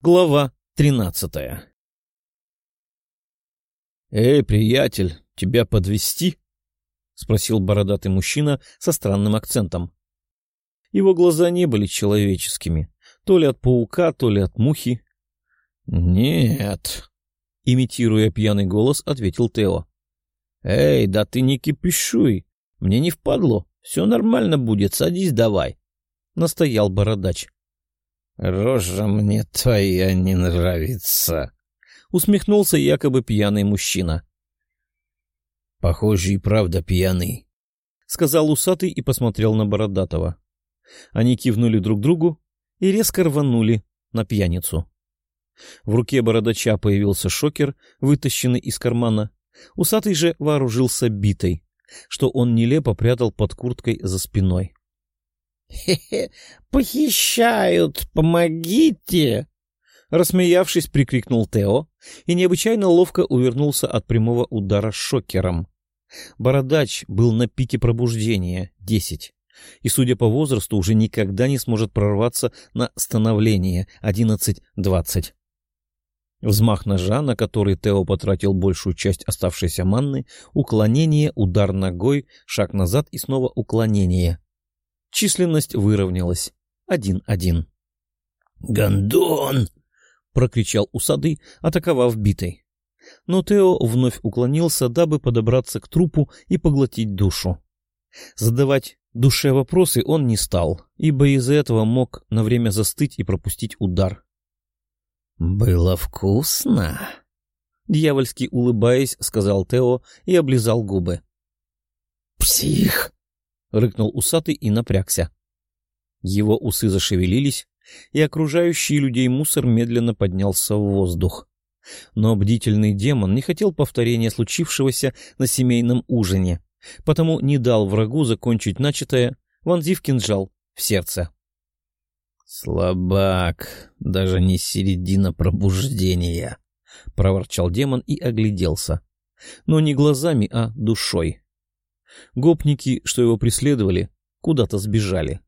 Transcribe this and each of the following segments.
Глава тринадцатая «Эй, приятель, тебя подвести? спросил бородатый мужчина со странным акцентом. Его глаза не были человеческими, то ли от паука, то ли от мухи. «Нет», — имитируя пьяный голос, ответил Тео. «Эй, да ты не кипишуй, мне не впадло, все нормально будет, садись давай», — настоял бородач. «Рожа мне твоя не нравится», — усмехнулся якобы пьяный мужчина. «Похоже, и правда пьяный», — сказал усатый и посмотрел на Бородатого. Они кивнули друг другу и резко рванули на пьяницу. В руке бородача появился шокер, вытащенный из кармана. Усатый же вооружился битой, что он нелепо прятал под курткой за спиной. «Хе-хе, похищают, помогите!» Рассмеявшись, прикрикнул Тео и необычайно ловко увернулся от прямого удара шокером. Бородач был на пике пробуждения, десять, и, судя по возрасту, уже никогда не сможет прорваться на становление, одиннадцать-двадцать. Взмах ножа, на который Тео потратил большую часть оставшейся манны, уклонение, удар ногой, шаг назад и снова уклонение. Численность выровнялась. Один-один. «Гондон!» — прокричал усады, атаковав битой. Но Тео вновь уклонился, дабы подобраться к трупу и поглотить душу. Задавать душе вопросы он не стал, ибо из-за этого мог на время застыть и пропустить удар. «Было вкусно!» Дьявольски улыбаясь, сказал Тео и облизал губы. «Псих!» — рыкнул усатый и напрягся. Его усы зашевелились, и окружающий людей мусор медленно поднялся в воздух. Но бдительный демон не хотел повторения случившегося на семейном ужине, потому не дал врагу закончить начатое, вонзив кинжал в сердце. «Слабак, даже не середина пробуждения», — проворчал демон и огляделся. Но не глазами, а душой. Гопники, что его преследовали, куда-то сбежали.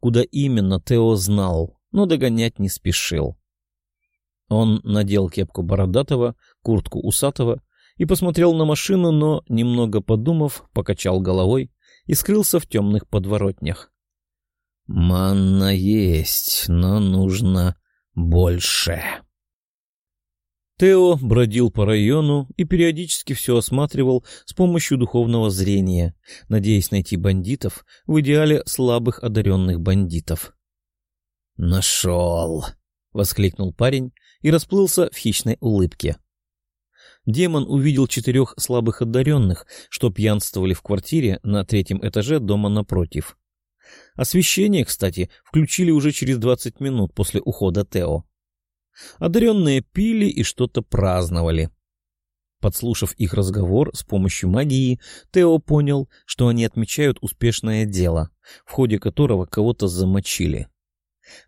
Куда именно, Тео знал, но догонять не спешил. Он надел кепку бородатого, куртку усатого и посмотрел на машину, но, немного подумав, покачал головой и скрылся в темных подворотнях. «Манна есть, но нужно больше». Тео бродил по району и периодически все осматривал с помощью духовного зрения, надеясь найти бандитов, в идеале слабых одаренных бандитов. «Нашел!» — воскликнул парень и расплылся в хищной улыбке. Демон увидел четырех слабых одаренных, что пьянствовали в квартире на третьем этаже дома напротив. Освещение, кстати, включили уже через двадцать минут после ухода Тео. Одаренные пили и что-то праздновали. Подслушав их разговор с помощью магии, Тео понял, что они отмечают успешное дело, в ходе которого кого-то замочили.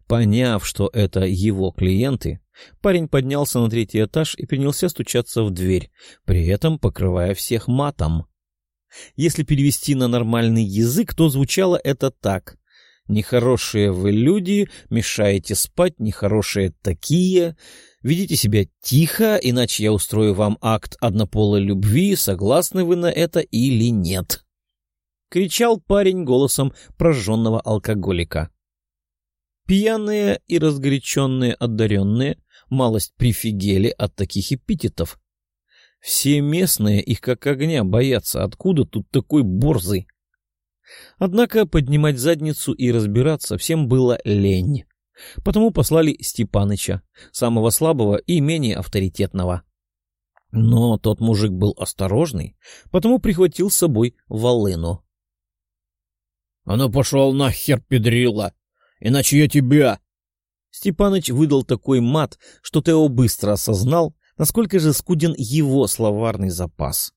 Поняв, что это его клиенты, парень поднялся на третий этаж и принялся стучаться в дверь, при этом покрывая всех матом. Если перевести на нормальный язык, то звучало это так. Нехорошие вы люди, мешаете спать, нехорошие такие. Ведите себя тихо, иначе я устрою вам акт однополой любви, согласны вы на это или нет. Кричал парень голосом прожженного алкоголика. Пьяные и разгоряченные одаренные малость прифигели от таких эпитетов. Все местные их как огня боятся, откуда тут такой борзый? Однако поднимать задницу и разбираться всем было лень. Потому послали Степаныча, самого слабого и менее авторитетного. Но тот мужик был осторожный, потому прихватил с собой волыну. — А ну пошел нахер, педрила! Иначе я тебя... Степаныч выдал такой мат, что Тео быстро осознал, насколько же скуден его словарный запас.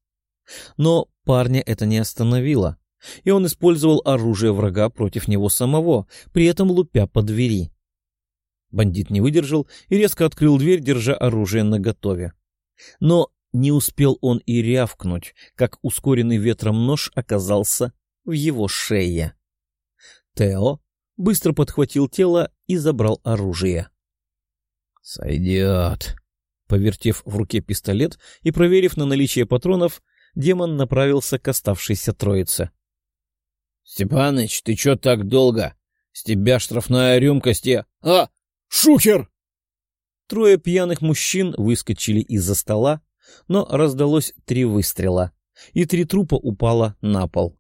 Но парня это не остановило и он использовал оружие врага против него самого, при этом лупя по двери. Бандит не выдержал и резко открыл дверь, держа оружие наготове. Но не успел он и рявкнуть, как ускоренный ветром нож оказался в его шее. Тео быстро подхватил тело и забрал оружие. «Сойдет». Повертев в руке пистолет и проверив на наличие патронов, демон направился к оставшейся троице. — Степаныч, ты чё так долго? С тебя штрафная рюмка, сте... А! Шухер! Трое пьяных мужчин выскочили из-за стола, но раздалось три выстрела, и три трупа упало на пол.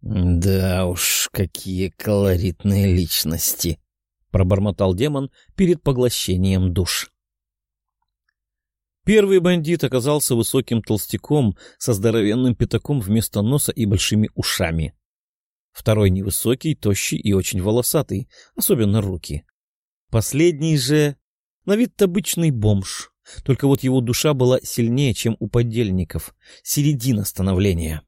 «Да уж, какие колоритные личности!» — пробормотал демон перед поглощением душ. Первый бандит оказался высоким толстяком со здоровенным пятаком вместо носа и большими ушами. Второй невысокий, тощий и очень волосатый, особенно руки. Последний же на вид обычный бомж, только вот его душа была сильнее, чем у подельников, середина становления.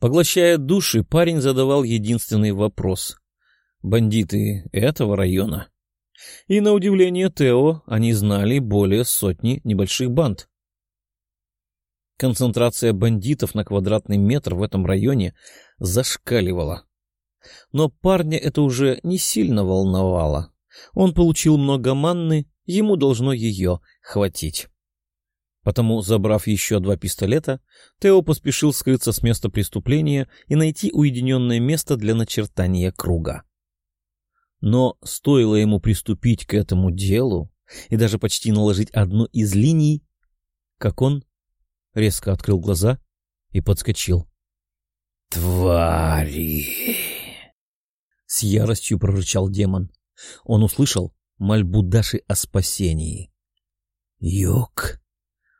Поглощая души, парень задавал единственный вопрос. Бандиты этого района. И, на удивление Тео, они знали более сотни небольших банд. Концентрация бандитов на квадратный метр в этом районе зашкаливала. Но парня это уже не сильно волновало. Он получил много манны, ему должно ее хватить. Потому, забрав еще два пистолета, Тео поспешил скрыться с места преступления и найти уединенное место для начертания круга. Но стоило ему приступить к этому делу и даже почти наложить одну из линий, как он резко открыл глаза и подскочил. «Твари!» С яростью прорычал демон. Он услышал мольбу Даши о спасении. «Юг!»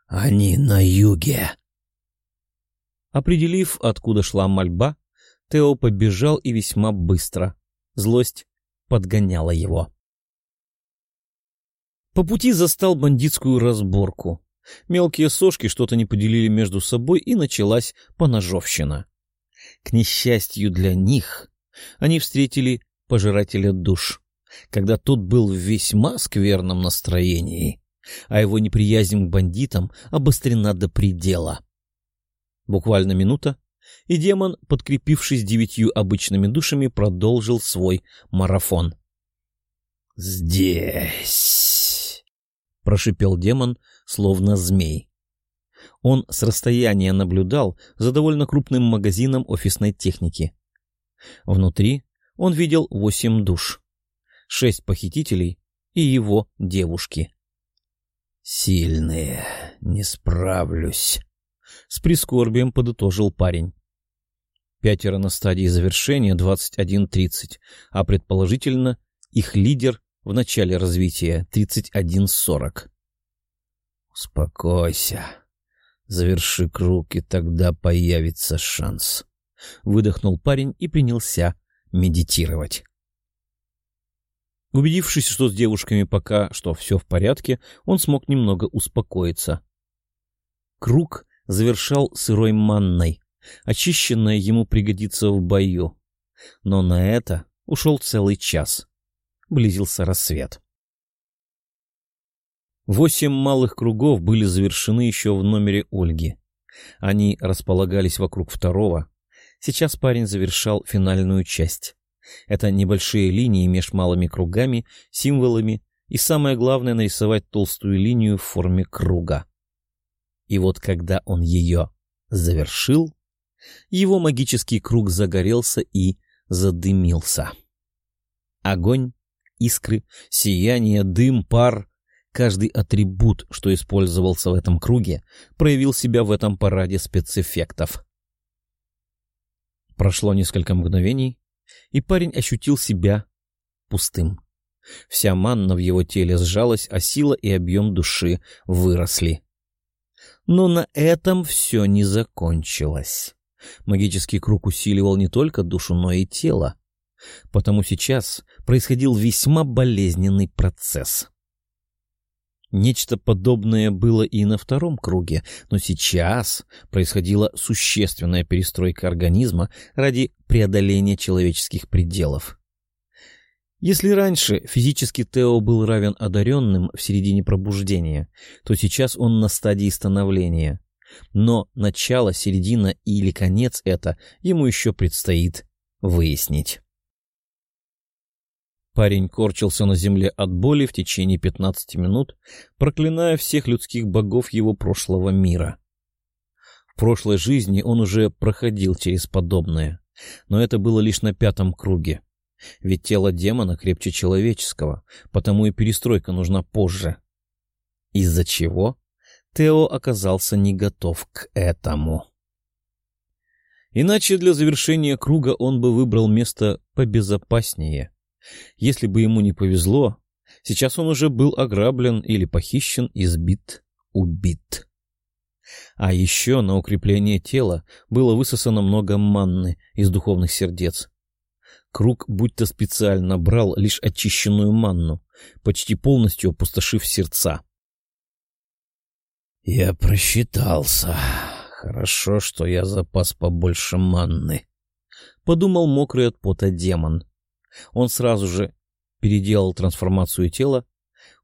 Они на юге. Определив, откуда шла мольба, Тео побежал и весьма быстро. Злость подгоняла его. По пути застал бандитскую разборку. Мелкие сошки что-то не поделили между собой, и началась поножовщина. К несчастью для них, они встретили пожирателя душ, когда тот был в весьма скверном настроении а его неприязнь к бандитам обострена до предела. Буквально минута, и демон, подкрепившись девятью обычными душами, продолжил свой марафон. «Здесь!» — прошипел демон, словно змей. Он с расстояния наблюдал за довольно крупным магазином офисной техники. Внутри он видел восемь душ, шесть похитителей и его девушки. «Сильные, не справлюсь», — с прискорбием подытожил парень. Пятеро на стадии завершения 21.30, а предположительно их лидер в начале развития 31.40. «Успокойся. Заверши круг, и тогда появится шанс», — выдохнул парень и принялся медитировать. Убедившись, что с девушками пока что все в порядке, он смог немного успокоиться. Круг завершал сырой манной. Очищенная ему пригодится в бою. Но на это ушел целый час. Близился рассвет. Восемь малых кругов были завершены еще в номере Ольги. Они располагались вокруг второго. Сейчас парень завершал финальную часть. Это небольшие линии меж малыми кругами, символами и, самое главное, нарисовать толстую линию в форме круга. И вот когда он ее завершил, его магический круг загорелся и задымился. Огонь, искры, сияние, дым, пар — каждый атрибут, что использовался в этом круге, проявил себя в этом параде спецэффектов. Прошло несколько мгновений, и парень ощутил себя пустым. Вся манна в его теле сжалась, а сила и объем души выросли. Но на этом все не закончилось. Магический круг усиливал не только душу, но и тело. Потому сейчас происходил весьма болезненный процесс. Нечто подобное было и на втором круге, но сейчас происходила существенная перестройка организма ради преодоления человеческих пределов. Если раньше физически Тео был равен одаренным в середине пробуждения, то сейчас он на стадии становления. Но начало, середина или конец это ему еще предстоит выяснить. Парень корчился на земле от боли в течение пятнадцати минут, проклиная всех людских богов его прошлого мира. В прошлой жизни он уже проходил через подобное, но это было лишь на пятом круге. Ведь тело демона крепче человеческого, потому и перестройка нужна позже. Из-за чего Тео оказался не готов к этому. Иначе для завершения круга он бы выбрал место побезопаснее — если бы ему не повезло, сейчас он уже был ограблен или похищен, избит, убит. А еще на укрепление тела было высосано много манны из духовных сердец. Круг будто специально брал лишь очищенную манну, почти полностью опустошив сердца. «Я просчитался. Хорошо, что я запас побольше манны», — подумал мокрый от пота демон. Он сразу же переделал трансформацию тела,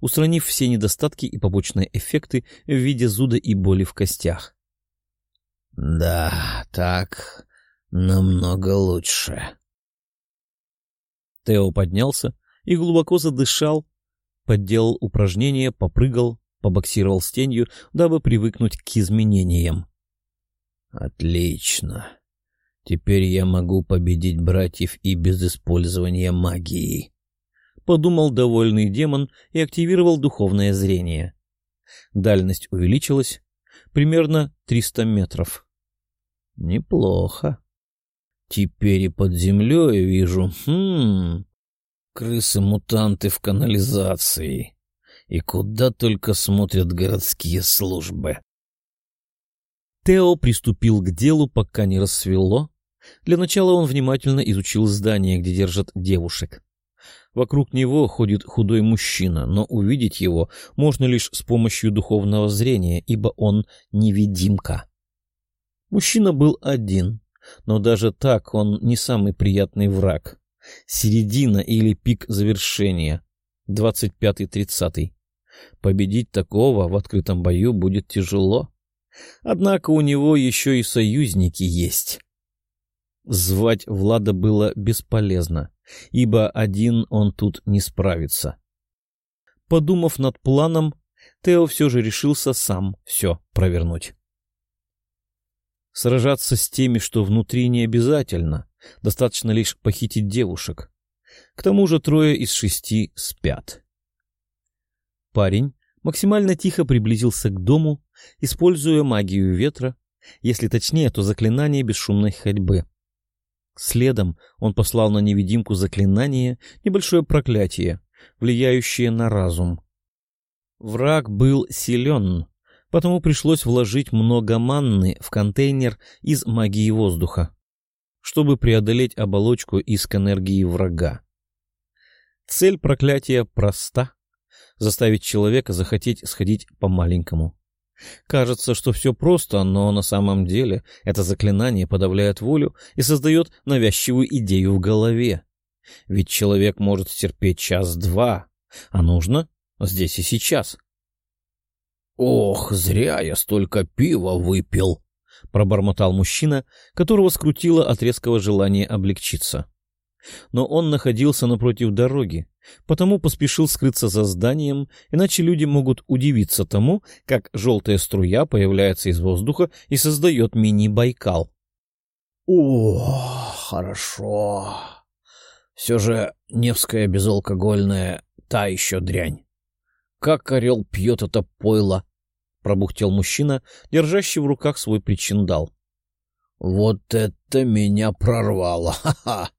устранив все недостатки и побочные эффекты в виде зуда и боли в костях. «Да, так намного лучше». Тео поднялся и глубоко задышал, подделал упражнения, попрыгал, побоксировал с тенью, дабы привыкнуть к изменениям. «Отлично. Теперь я могу победить братьев и без использования магии. Подумал довольный демон и активировал духовное зрение. Дальность увеличилась. Примерно 300 метров. Неплохо. Теперь и под землей вижу. Хм. Крысы-мутанты в канализации. И куда только смотрят городские службы. Тео приступил к делу, пока не рассвело, для начала он внимательно изучил здание, где держат девушек. Вокруг него ходит худой мужчина, но увидеть его можно лишь с помощью духовного зрения, ибо он невидимка. Мужчина был один, но даже так он не самый приятный враг. Середина или пик завершения. Двадцать пятый-тридцатый. Победить такого в открытом бою будет тяжело. Однако у него еще и союзники есть. Звать Влада было бесполезно, ибо один он тут не справится. Подумав над планом, Тео все же решился сам все провернуть. Сражаться с теми, что внутри, не обязательно. Достаточно лишь похитить девушек. К тому же трое из шести спят. Парень максимально тихо приблизился к дому, используя магию ветра, если точнее, то заклинание бесшумной ходьбы. Следом он послал на невидимку заклинание, небольшое проклятие, влияющее на разум. Враг был силен, потому пришлось вложить много манны в контейнер из магии воздуха, чтобы преодолеть оболочку иск энергии врага. Цель проклятия проста — заставить человека захотеть сходить по-маленькому. Кажется, что все просто, но на самом деле это заклинание подавляет волю и создает навязчивую идею в голове. Ведь человек может терпеть час-два, а нужно здесь и сейчас. «Ох, зря я столько пива выпил!» — пробормотал мужчина, которого скрутило от резкого желания облегчиться но он находился напротив дороги, потому поспешил скрыться за зданием, иначе люди могут удивиться тому, как желтая струя появляется из воздуха и создает мини-Байкал. — О, хорошо. Все же Невская безалкогольная — та еще дрянь. Как орел пьет это пойло, — пробухтел мужчина, держащий в руках свой причиндал. — Вот это меня прорвало! Ха-ха!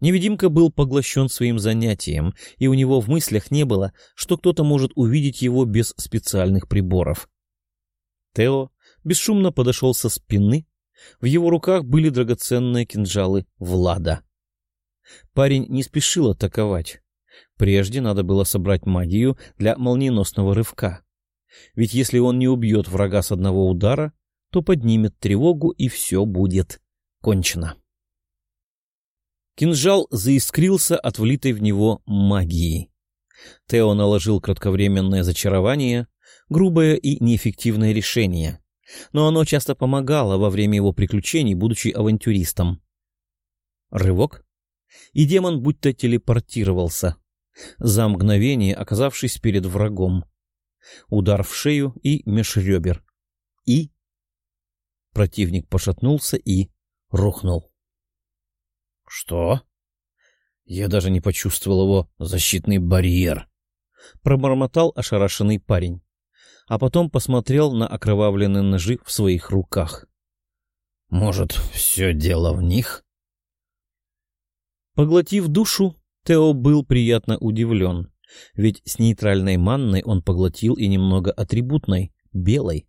Невидимка был поглощен своим занятием, и у него в мыслях не было, что кто-то может увидеть его без специальных приборов. Тео бесшумно подошел со спины, в его руках были драгоценные кинжалы Влада. Парень не спешил атаковать. Прежде надо было собрать магию для молниеносного рывка. Ведь если он не убьет врага с одного удара, то поднимет тревогу, и все будет кончено. Кинжал заискрился от влитой в него магии. Тео наложил кратковременное зачарование, грубое и неэффективное решение, но оно часто помогало во время его приключений, будучи авантюристом. Рывок. и демон будто телепортировался, за мгновение оказавшись перед врагом. Удар в шею и меж ребер. И... Противник пошатнулся и рухнул. — Что? Я даже не почувствовал его защитный барьер. Пробормотал ошарашенный парень, а потом посмотрел на окровавленные ножи в своих руках. — Может, все дело в них? Поглотив душу, Тео был приятно удивлен, ведь с нейтральной манной он поглотил и немного атрибутной, белой.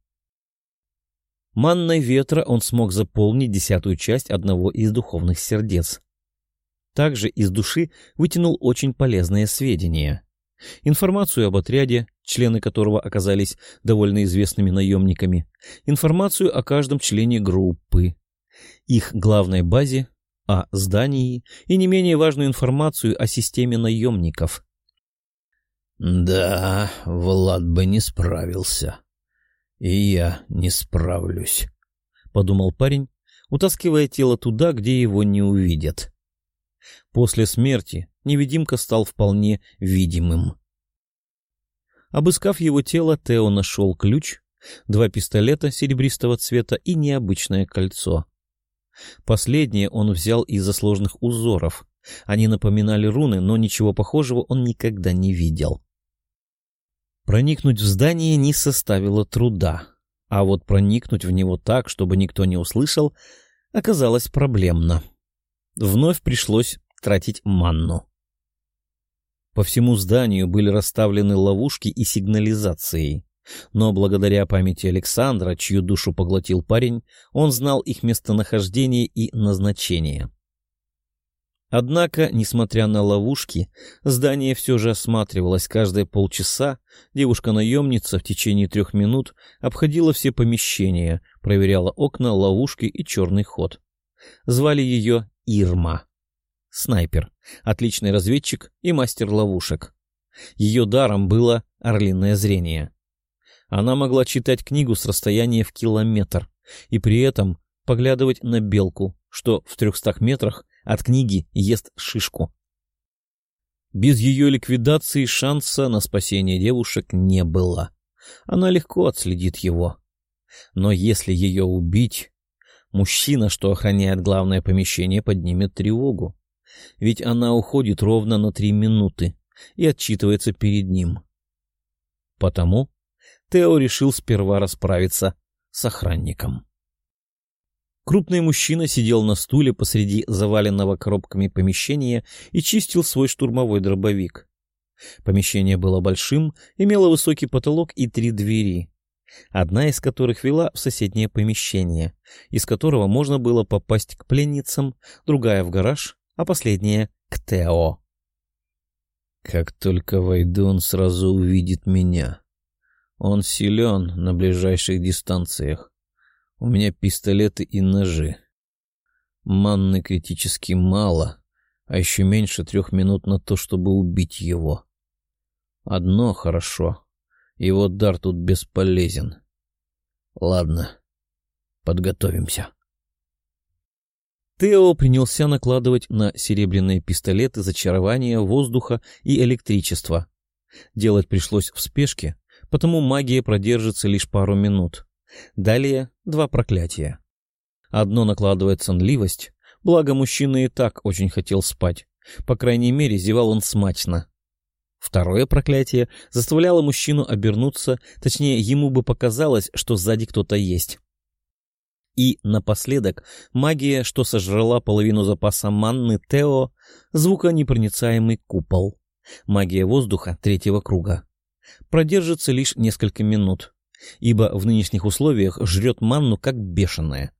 Манной ветра он смог заполнить десятую часть одного из духовных сердец. Также из души вытянул очень полезные сведения. Информацию об отряде, члены которого оказались довольно известными наемниками, информацию о каждом члене группы, их главной базе, о здании и не менее важную информацию о системе наемников. «Да, Влад бы не справился. И я не справлюсь», — подумал парень, утаскивая тело туда, где его не увидят. После смерти невидимка стал вполне видимым. Обыскав его тело, Тео нашел ключ, два пистолета серебристого цвета и необычное кольцо. Последнее он взял из-за сложных узоров. Они напоминали руны, но ничего похожего он никогда не видел. Проникнуть в здание не составило труда, а вот проникнуть в него так, чтобы никто не услышал, оказалось проблемно. Вновь пришлось тратить манну. По всему зданию были расставлены ловушки и сигнализации. Но благодаря памяти Александра, чью душу поглотил парень, он знал их местонахождение и назначение. Однако, несмотря на ловушки, здание все же осматривалось каждые полчаса. Девушка-наемница в течение трех минут обходила все помещения, проверяла окна, ловушки и черный ход. Звали ее Ирма. Снайпер, отличный разведчик и мастер ловушек. Ее даром было орлиное зрение. Она могла читать книгу с расстояния в километр и при этом поглядывать на белку, что в трехстах метрах от книги ест шишку. Без ее ликвидации шанса на спасение девушек не было. Она легко отследит его. Но если ее убить, мужчина, что охраняет главное помещение, поднимет тревогу. Ведь она уходит ровно на три минуты и отчитывается перед ним. Потому Тео решил сперва расправиться с охранником. Крупный мужчина сидел на стуле посреди заваленного коробками помещения и чистил свой штурмовой дробовик. Помещение было большим, имело высокий потолок и три двери, одна из которых вела в соседнее помещение, из которого можно было попасть к пленницам, другая в гараж, а последняя — к Тео. «Как только войду, он сразу увидит меня», он силен на ближайших дистанциях. У меня пистолеты и ножи. Манны критически мало, а еще меньше трех минут на то, чтобы убить его. Одно хорошо. Его дар тут бесполезен. Ладно, подготовимся. Тео принялся накладывать на серебряные пистолеты зачарования воздуха и электричества. Делать пришлось в спешке, потому магия продержится лишь пару минут. Далее два проклятия. Одно накладывает сонливость, благо мужчина и так очень хотел спать. По крайней мере, зевал он смачно. Второе проклятие заставляло мужчину обернуться, точнее, ему бы показалось, что сзади кто-то есть. И напоследок магия, что сожрала половину запаса манны Тео, звуконепроницаемый купол. Магия воздуха третьего круга продержится лишь несколько минут, ибо в нынешних условиях жрет манну как бешеная.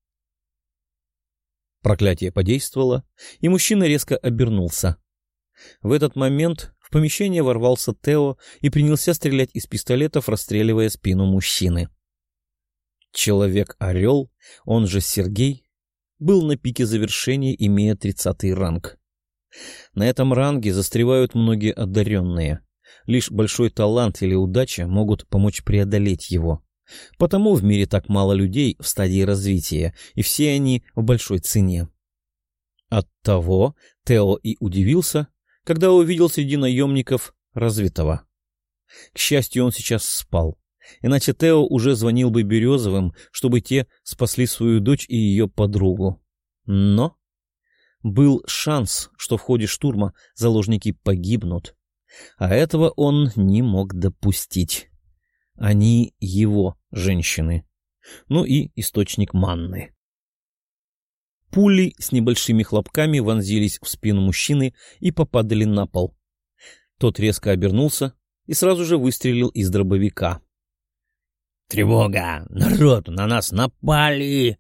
Проклятие подействовало, и мужчина резко обернулся. В этот момент в помещение ворвался Тео и принялся стрелять из пистолетов, расстреливая спину мужчины. Человек-орел, он же Сергей, был на пике завершения, имея тридцатый ранг. На этом ранге застревают многие одаренные. Лишь большой талант или удача могут помочь преодолеть его. Потому в мире так мало людей в стадии развития, и все они в большой цене. Оттого Тео и удивился, когда увидел среди наемников развитого. К счастью, он сейчас спал, иначе Тео уже звонил бы Березовым, чтобы те спасли свою дочь и ее подругу. Но был шанс, что в ходе штурма заложники погибнут, а этого он не мог допустить. Они его женщины, ну и источник манны. Пули с небольшими хлопками вонзились в спину мужчины и попадали на пол. Тот резко обернулся и сразу же выстрелил из дробовика. «Тревога! Народ, на нас напали!»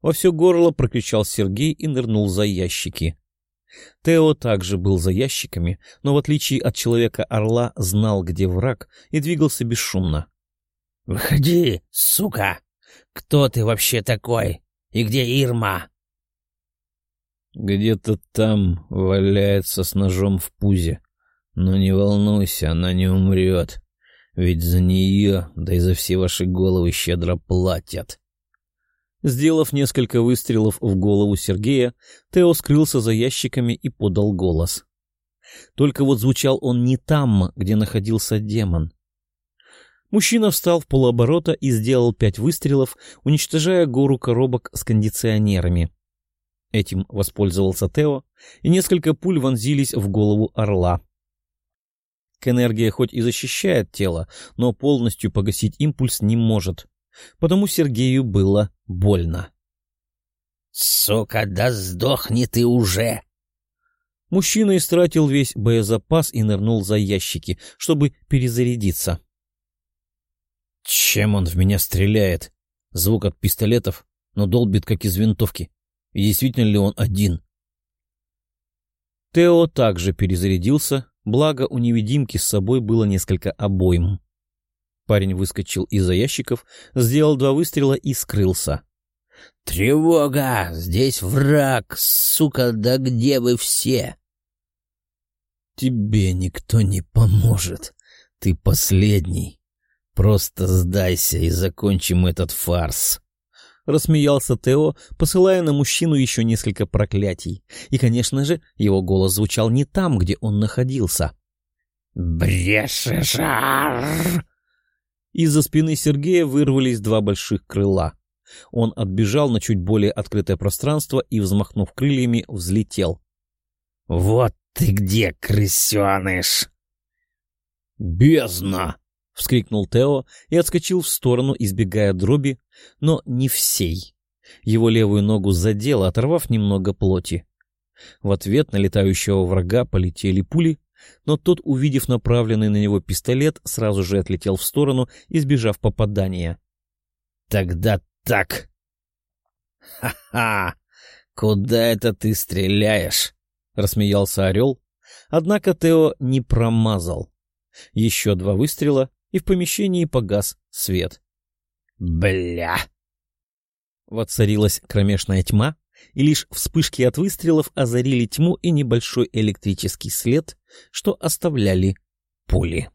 Во все горло прокричал Сергей и нырнул за ящики. Тео также был за ящиками, но в отличие от Человека-Орла знал, где враг, и двигался бесшумно. «Выходи, сука! Кто ты вообще такой? И где Ирма?» «Где-то там валяется с ножом в пузе. Но не волнуйся, она не умрет. Ведь за нее, да и за все ваши головы щедро платят». Сделав несколько выстрелов в голову Сергея, Тео скрылся за ящиками и подал голос. Только вот звучал он не там, где находился демон. Мужчина встал в полуоборота и сделал пять выстрелов, уничтожая гору коробок с кондиционерами. Этим воспользовался Тео, и несколько пуль вонзились в голову орла. К-энергия хоть и защищает тело, но полностью погасить импульс не может, потому Сергею было больно. «Сука, да сдохни ты уже!» Мужчина истратил весь боезапас и нырнул за ящики, чтобы перезарядиться. Чем он в меня стреляет? Звук от пистолетов, но долбит, как из винтовки. И действительно ли он один? Тео также перезарядился, благо у невидимки с собой было несколько обойм. Парень выскочил из-за ящиков, сделал два выстрела и скрылся. «Тревога! Здесь враг! Сука, да где вы все?» «Тебе никто не поможет. Ты последний. Просто сдайся и закончим этот фарс». — рассмеялся Тео, посылая на мужчину еще несколько проклятий. И, конечно же, его голос звучал не там, где он находился. «Брешешар!» Из-за спины Сергея вырвались два больших крыла. Он отбежал на чуть более открытое пространство и, взмахнув крыльями, взлетел. «Вот ты где, крысеныш!» «Бездна!» — вскрикнул Тео и отскочил в сторону, избегая дроби, но не всей. Его левую ногу задело, оторвав немного плоти. В ответ на летающего врага полетели пули, но тот, увидев направленный на него пистолет, сразу же отлетел в сторону, избежав попадания. «Тогда так!» «Ха-ха! Куда это ты стреляешь?» — рассмеялся орел. Однако Тео не промазал. Еще два выстрела, и в помещении погас свет. «Бля!» Воцарилась кромешная тьма, и лишь вспышки от выстрелов озарили тьму и небольшой электрический след, что оставляли пули.